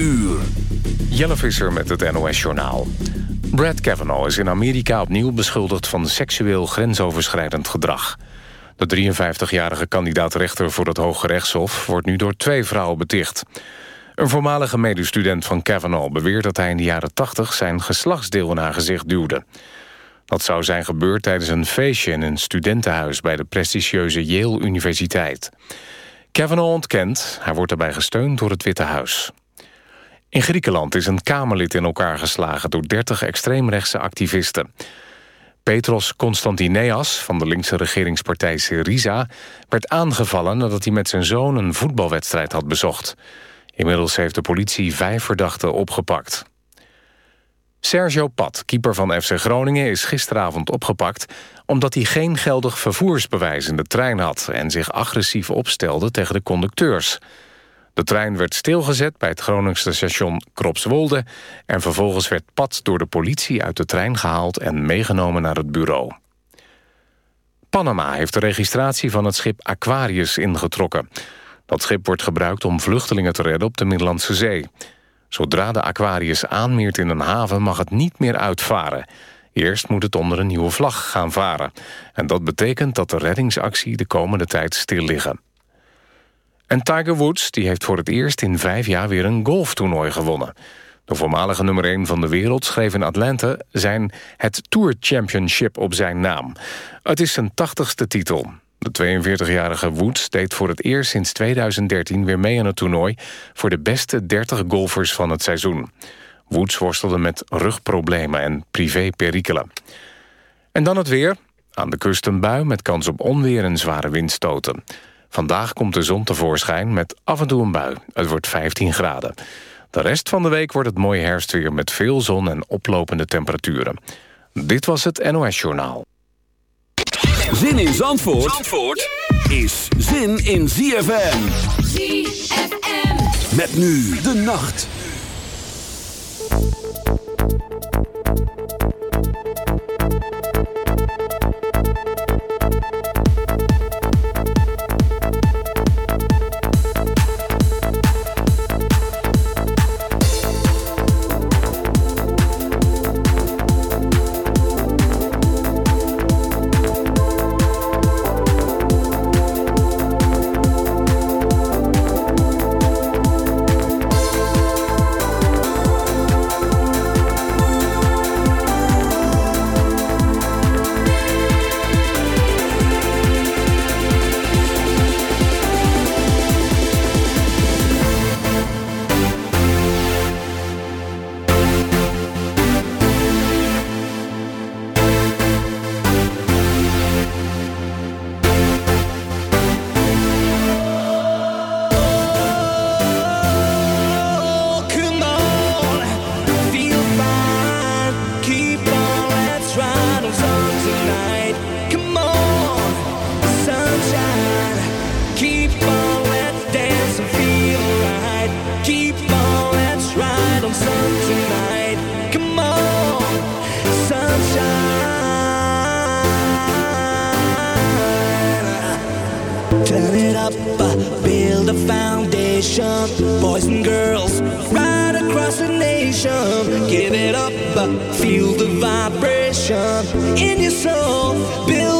uur. Jelle Visser met het NOS-journaal. Brad Kavanaugh is in Amerika opnieuw beschuldigd van seksueel grensoverschrijdend gedrag. De 53-jarige kandidaat-rechter voor het Hoge Rechtshof wordt nu door twee vrouwen beticht. Een voormalige medestudent van Kavanaugh beweert dat hij in de jaren 80 zijn geslachtsdeel in haar gezicht duwde. Dat zou zijn gebeurd tijdens een feestje in een studentenhuis bij de prestigieuze Yale Universiteit. Kavanaugh ontkent, hij wordt daarbij gesteund door het Witte Huis. In Griekenland is een Kamerlid in elkaar geslagen door 30 extreemrechtse activisten. Petros Constantineas van de linkse regeringspartij Syriza werd aangevallen nadat hij met zijn zoon een voetbalwedstrijd had bezocht. Inmiddels heeft de politie vijf verdachten opgepakt. Sergio Pat, keeper van FC Groningen, is gisteravond opgepakt... omdat hij geen geldig vervoersbewijs in de trein had... en zich agressief opstelde tegen de conducteurs. De trein werd stilgezet bij het Groningse station Kropswolde... en vervolgens werd Pat door de politie uit de trein gehaald... en meegenomen naar het bureau. Panama heeft de registratie van het schip Aquarius ingetrokken. Dat schip wordt gebruikt om vluchtelingen te redden op de Middellandse Zee... Zodra de Aquarius aanmeert in een haven mag het niet meer uitvaren. Eerst moet het onder een nieuwe vlag gaan varen. En dat betekent dat de reddingsactie de komende tijd stil liggen. En Tiger Woods die heeft voor het eerst in vijf jaar weer een golftoernooi gewonnen. De voormalige nummer 1 van de wereld schreef in Atlanta zijn het Tour Championship op zijn naam. Het is zijn tachtigste titel. De 42-jarige Woods deed voor het eerst sinds 2013 weer mee aan het toernooi... voor de beste 30 golfers van het seizoen. Woods worstelde met rugproblemen en privéperikelen. En dan het weer. Aan de kust een bui met kans op onweer en zware windstoten. Vandaag komt de zon tevoorschijn met af en toe een bui. Het wordt 15 graden. De rest van de week wordt het mooie herfstweer met veel zon en oplopende temperaturen. Dit was het NOS Journaal. Zin in Zandvoort, Zandvoort is zin in ZFM. ZFM. Met nu de nacht. In your soul. Build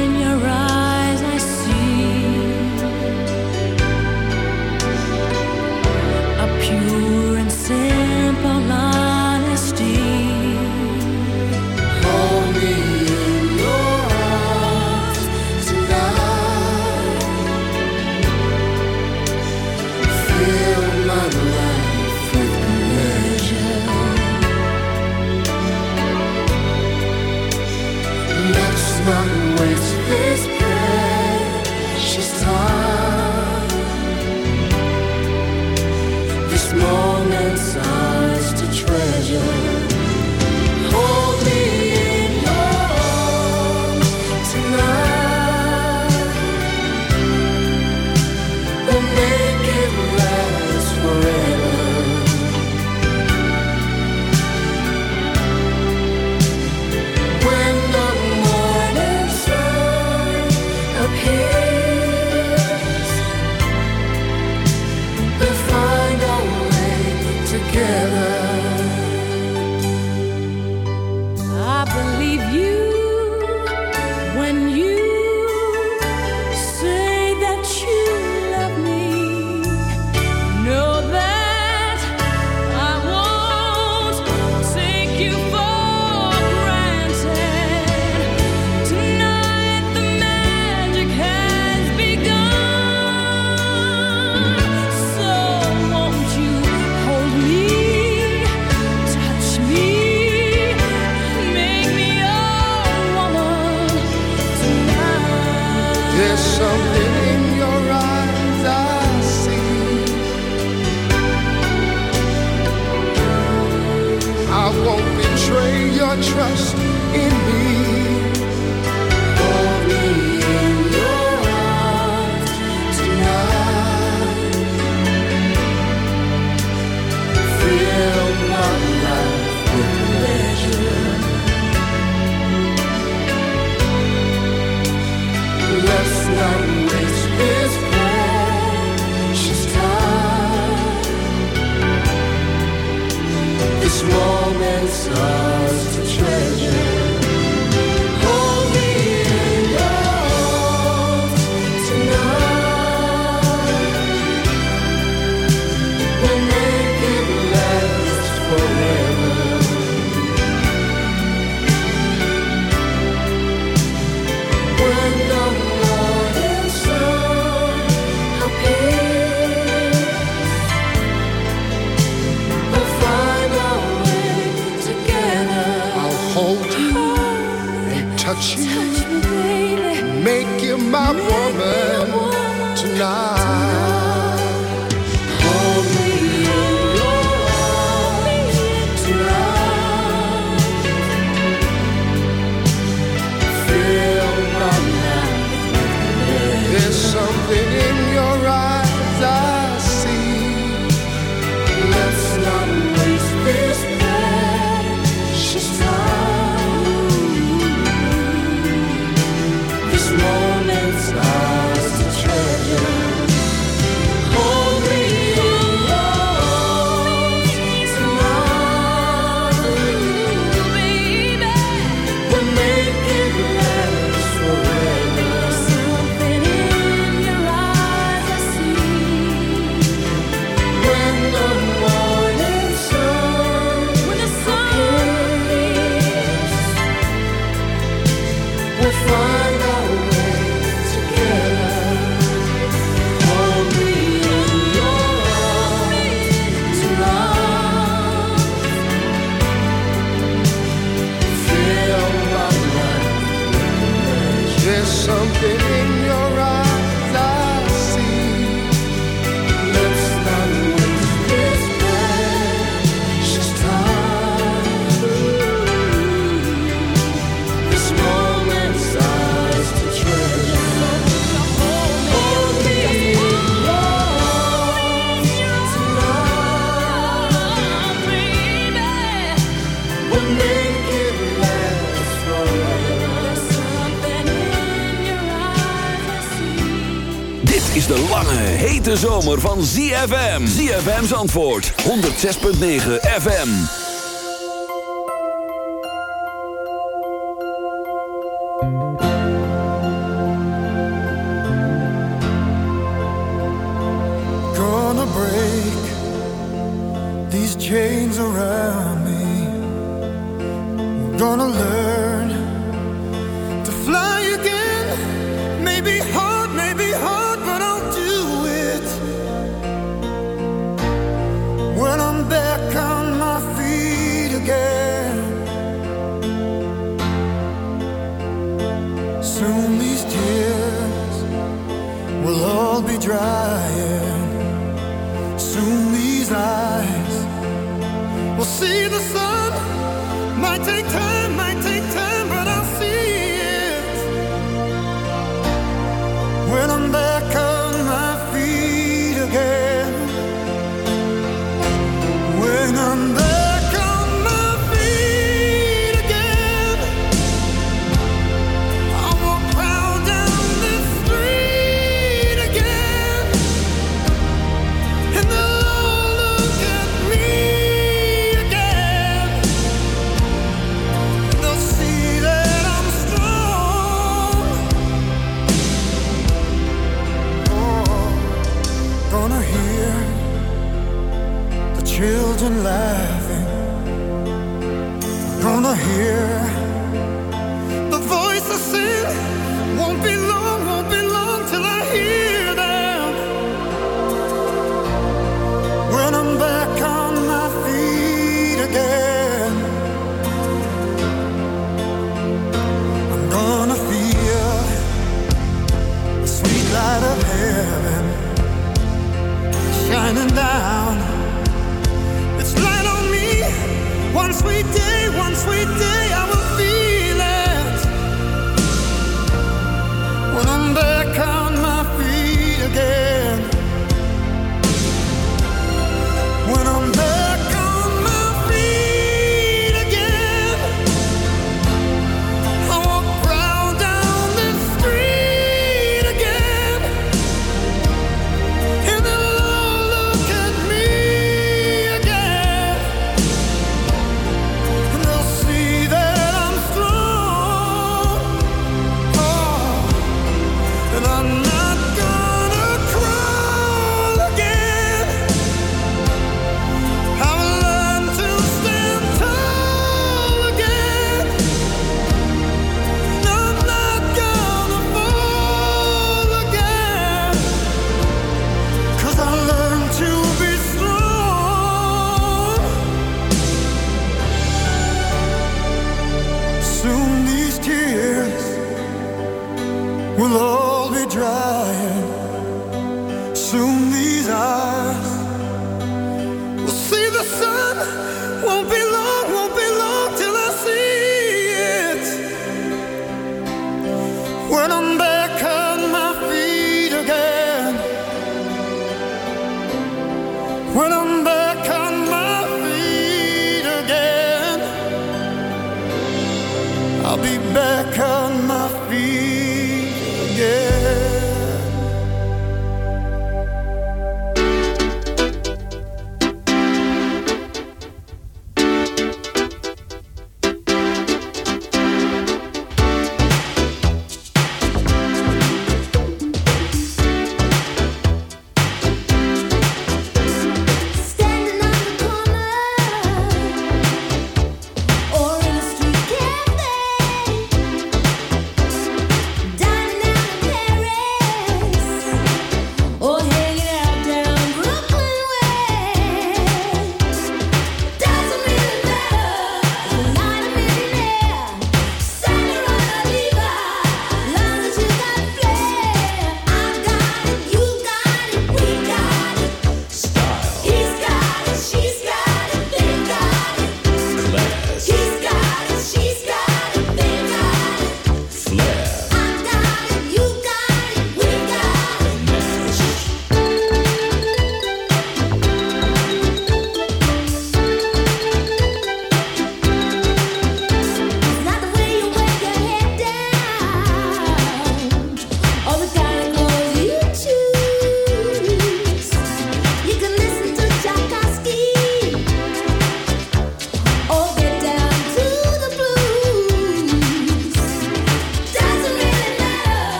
zomer van ZFM. ZFM's antwoord. 106.9 FM. Gonna break these chains around me. Gonna learn. Soon these tears will all be drying. Soon these eyes will see the sun. Might take time.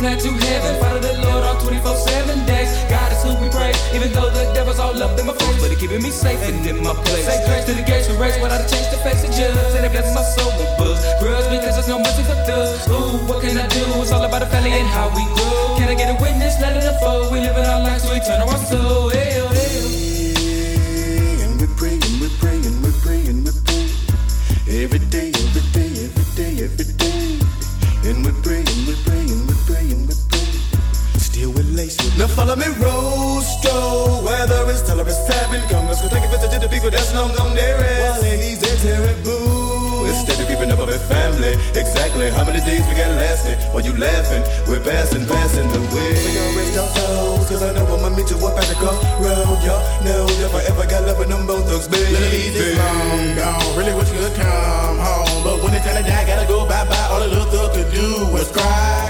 Plan to heaven. Follow the Lord all 24 7 days. God is who we praise. Even though the devil's all up in my face, but he keeping me safe and in my place. Say grace to the gates we race without a change to face the judge. And it blesses my soul with buzz. Grudge because there's no mercy for thugs. Ooh, what can I do? It's all about the family and how we grow. Can I get a witness? Let it unfold. We living our lives so we turn our soul. Hell, oh, follow me, Rostro. Whether it's tell it's tapping, come let's go take a visit to the people that's long gone there. While ladies, they're terrible. Instead of keeping up with family, exactly how many days we got lasting? While you laughing, we're passing, passing the way. We gon' rest our souls, cause I know I'ma meet you up at the crossroad. Y'all know if I ever got love with them both thugs, baby. Ladies, it's long gone. Really wish you could come home. But when it's time to die, gotta go bye bye. All the little thug could do was cry,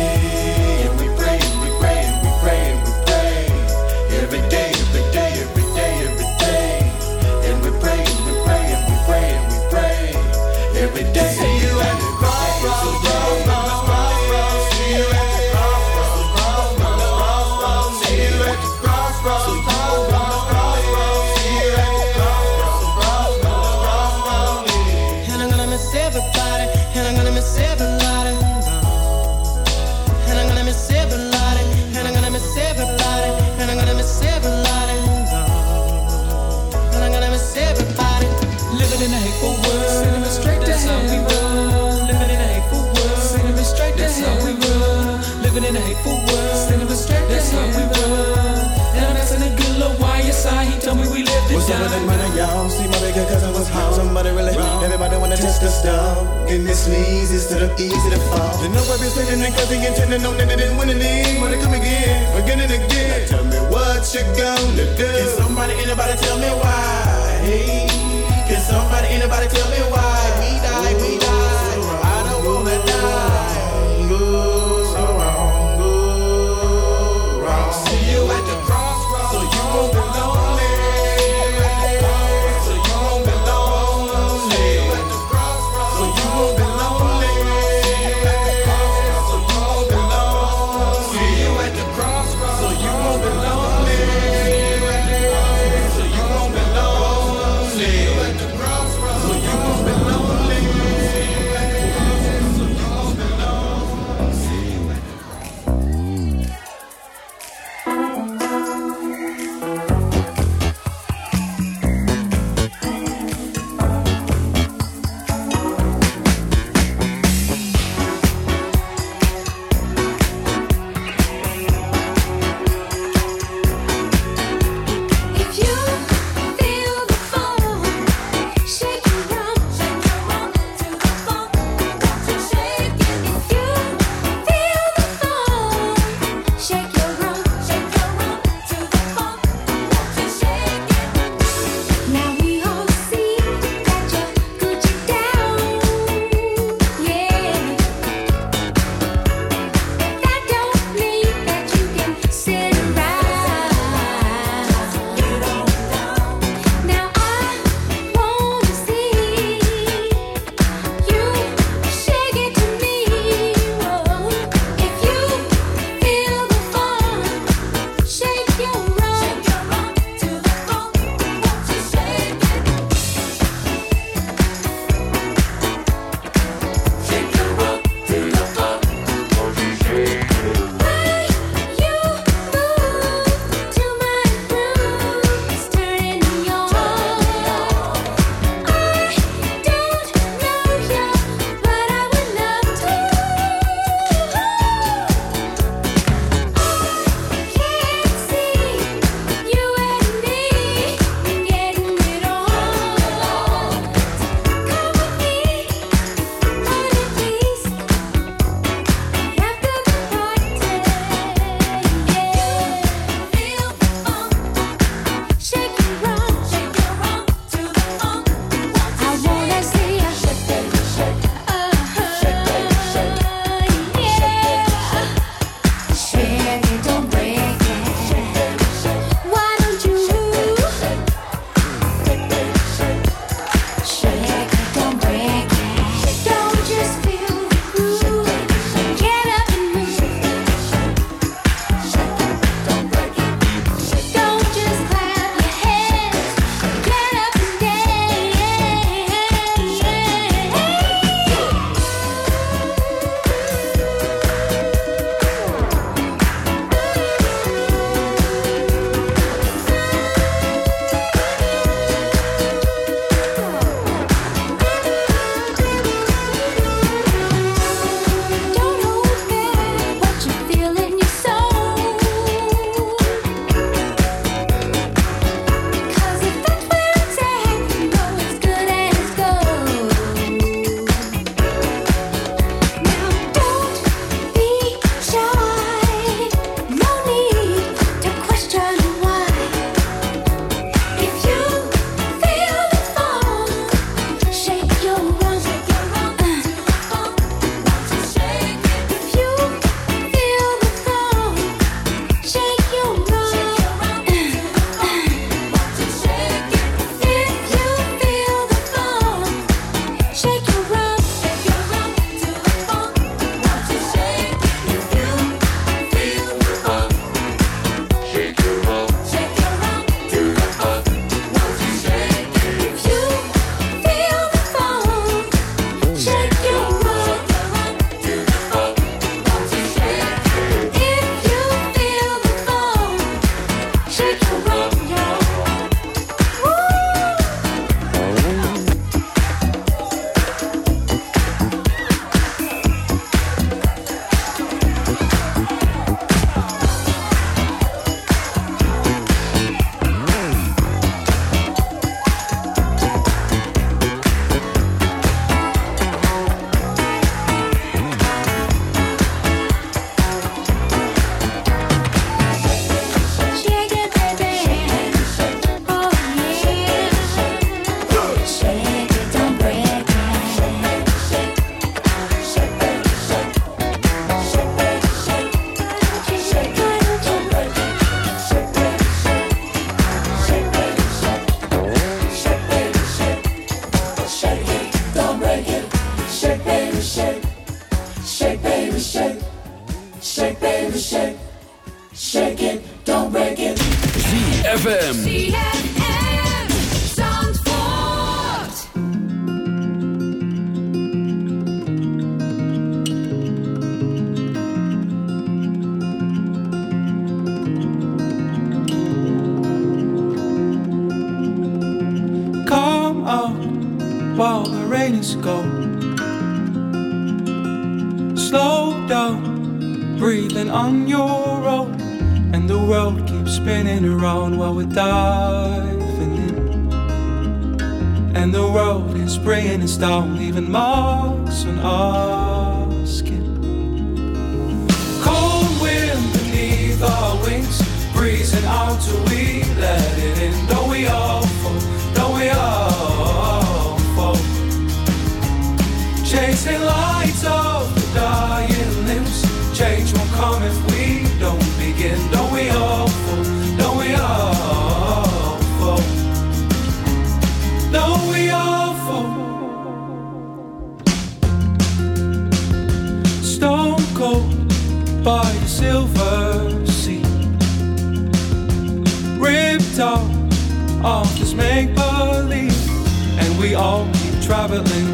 just a stall. And this leads instead of easy to fall. You know i been and cussing and tending on that it didn't win a league. Wanna come again, again and again. Now tell me what you gonna do. Can somebody, anybody tell me why? Hey, can somebody, anybody tell me why? We die, we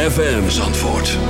ZFM Zandvoort.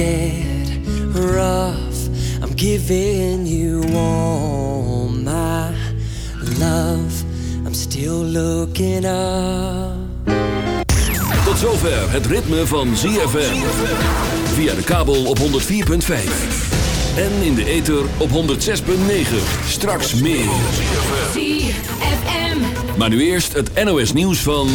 Get rough. I'm giving you all my love. I'm still looking up. Tot zover het ritme van ZFM. Via de kabel op 104.5. En in de ether op 106.9. Straks meer. ZFM. Maar nu eerst het NOS nieuws van...